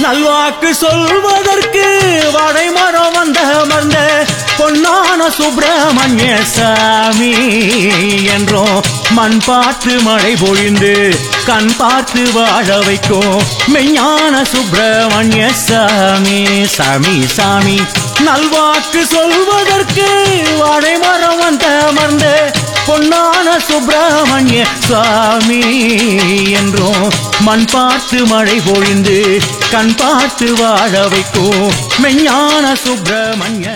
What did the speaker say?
நல்வாக்கு சொல்வதற்கு வடைமரம் வந்த மந்த பொன்னான சுப்பிரமணிய சாமி என்றோம் மண் பார்த்து மழை பொழிந்து கண் பார்த்து வாழ வைக்கும் மெய்ஞான சுப்பிரமணிய சாமி சாமி. சாமி நல்வாக்கு சொல்வதற்கு வாழைமரம் வந்த மந்த பொன்னான சுப்பிரமணிய சாமி மண் பார்த்து மழை பொழிந்து கண் பார்த்து வாழ வைக்கும். மெஞ்ஞான சுப்பிரமணிய